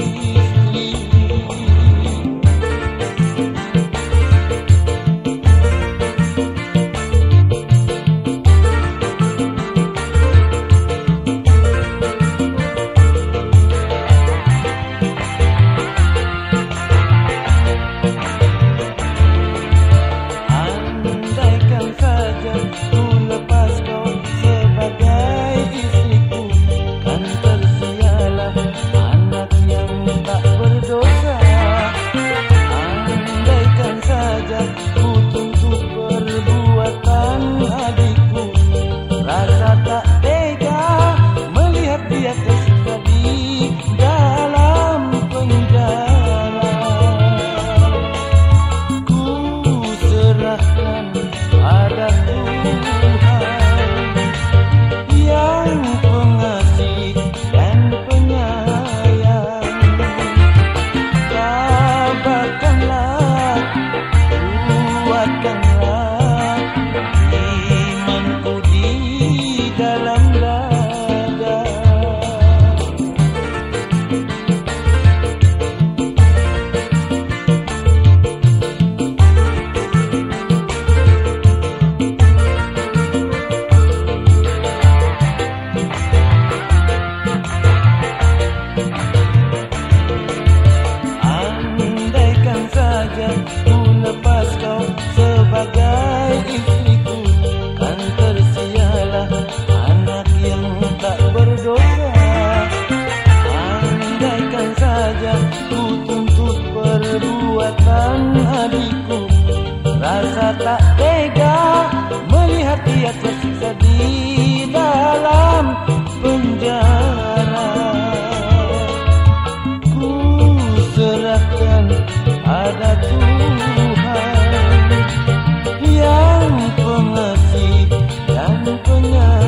You. lepas kau sebagai istriku. Kan tersialah anak yang tak berdoa Andaikan saja ku tuntut perbuatan adikku Rasa tak tega melihat dia tersisa diri 姑娘